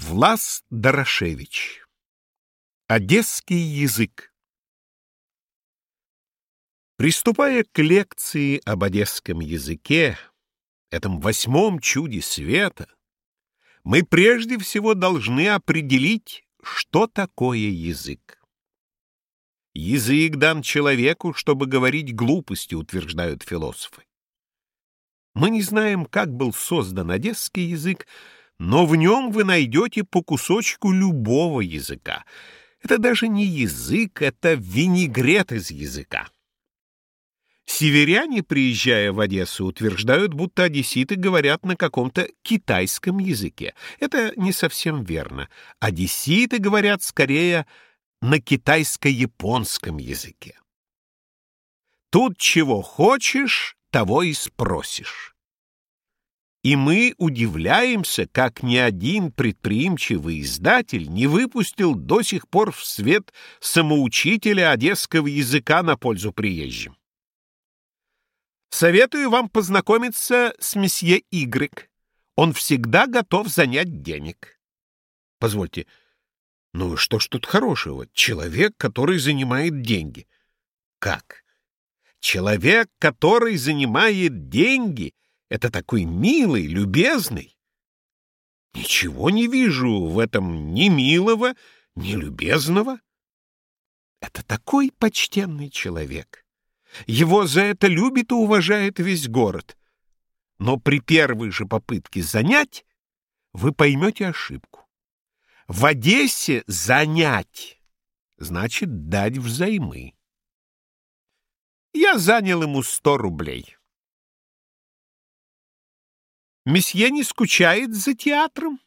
Влас Дорошевич. Одесский язык. Приступая к лекции об одесском языке, этом восьмом чуде света, мы прежде всего должны определить, что такое язык. Язык дан человеку, чтобы говорить глупости, утверждают философы. Мы не знаем, как был создан одесский язык, но в нем вы найдете по кусочку любого языка. Это даже не язык, это винегрет из языка. Северяне, приезжая в Одессу, утверждают, будто одесситы говорят на каком-то китайском языке. Это не совсем верно. Одесситы говорят скорее на китайско-японском языке. Тут чего хочешь, того и спросишь. И мы удивляемся, как ни один предприимчивый издатель не выпустил до сих пор в свет самоучителя одесского языка на пользу приезжим. Советую вам познакомиться с месье Игрек. Он всегда готов занять денег. Позвольте, ну что ж тут хорошего? Человек, который занимает деньги. Как? Человек, который занимает деньги — это такой милый, любезный. Ничего не вижу в этом ни милого, ни любезного. Это такой почтенный человек. Его за это любит и уважает весь город. Но при первой же попытке занять вы поймете ошибку. В Одессе занять значит дать взаймы. Я занял ему сто рублей. Месье не скучает за театром?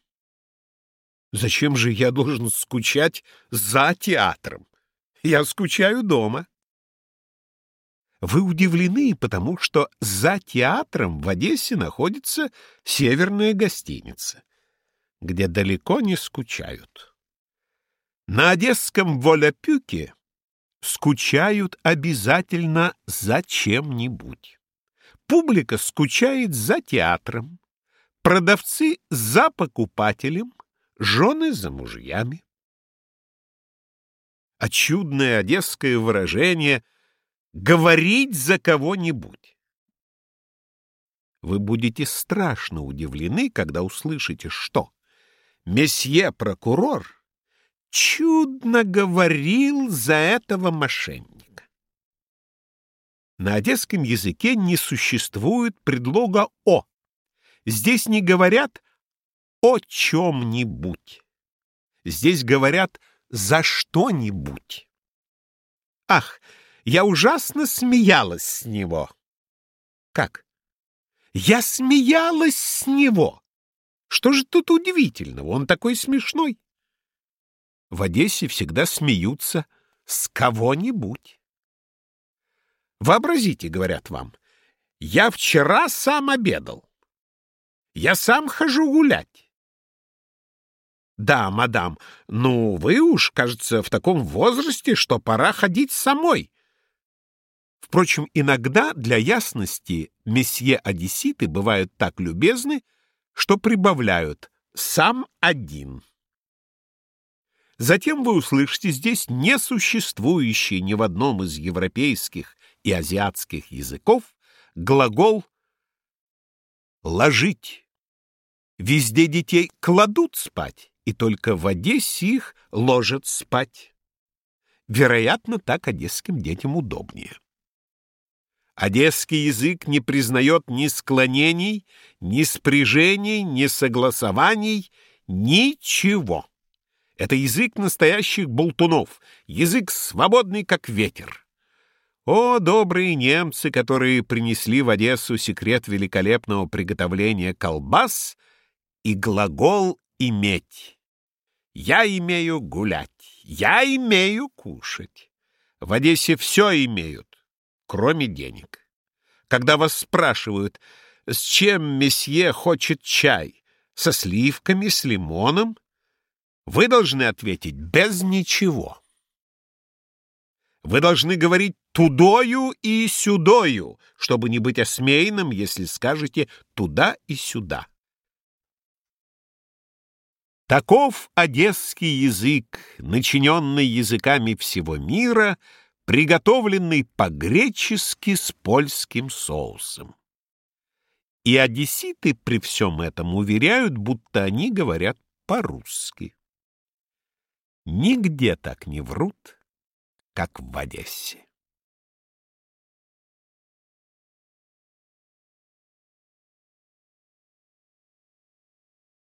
Зачем же я должен скучать за театром? Я скучаю дома. Вы удивлены, потому что за театром в Одессе находится северная гостиница, где далеко не скучают. На одесском Воляпюке скучают обязательно за чем-нибудь. Публика скучает за театром, Продавцы за покупателем, жены за мужьями. А чудное одесское выражение «говорить за кого-нибудь». Вы будете страшно удивлены, когда услышите, что месье-прокурор чудно говорил за этого мошенника. На одесском языке не существует предлога «о», Здесь не говорят о чем-нибудь. Здесь говорят за что-нибудь. Ах, я ужасно смеялась с него. Как? Я смеялась с него. Что же тут удивительного? Он такой смешной. В Одессе всегда смеются с кого-нибудь. Вообразите, говорят вам, я вчера сам обедал. Я сам хожу гулять. Да, мадам, ну вы уж, кажется, в таком возрасте, что пора ходить самой. Впрочем, иногда для ясности месье одесситы бывают так любезны, что прибавляют «сам один». Затем вы услышите здесь несуществующий ни в одном из европейских и азиатских языков глагол «ложить». Везде детей кладут спать, и только в Одессе их ложат спать. Вероятно, так одесским детям удобнее. Одесский язык не признает ни склонений, ни спряжений, ни согласований, ничего. Это язык настоящих болтунов, язык свободный, как ветер. О, добрые немцы, которые принесли в Одессу секрет великолепного приготовления колбас — и глагол «иметь». Я имею гулять, я имею кушать. В Одессе все имеют, кроме денег. Когда вас спрашивают, с чем месье хочет чай, со сливками, с лимоном, вы должны ответить «без ничего». Вы должны говорить «тудою» и «сюдою», чтобы не быть осмеянным, если скажете «туда» и «сюда». Таков одесский язык, начиненный языками всего мира, приготовленный по-гречески с польским соусом. И одесситы при всем этом уверяют, будто они говорят по-русски. Нигде так не врут, как в Одессе.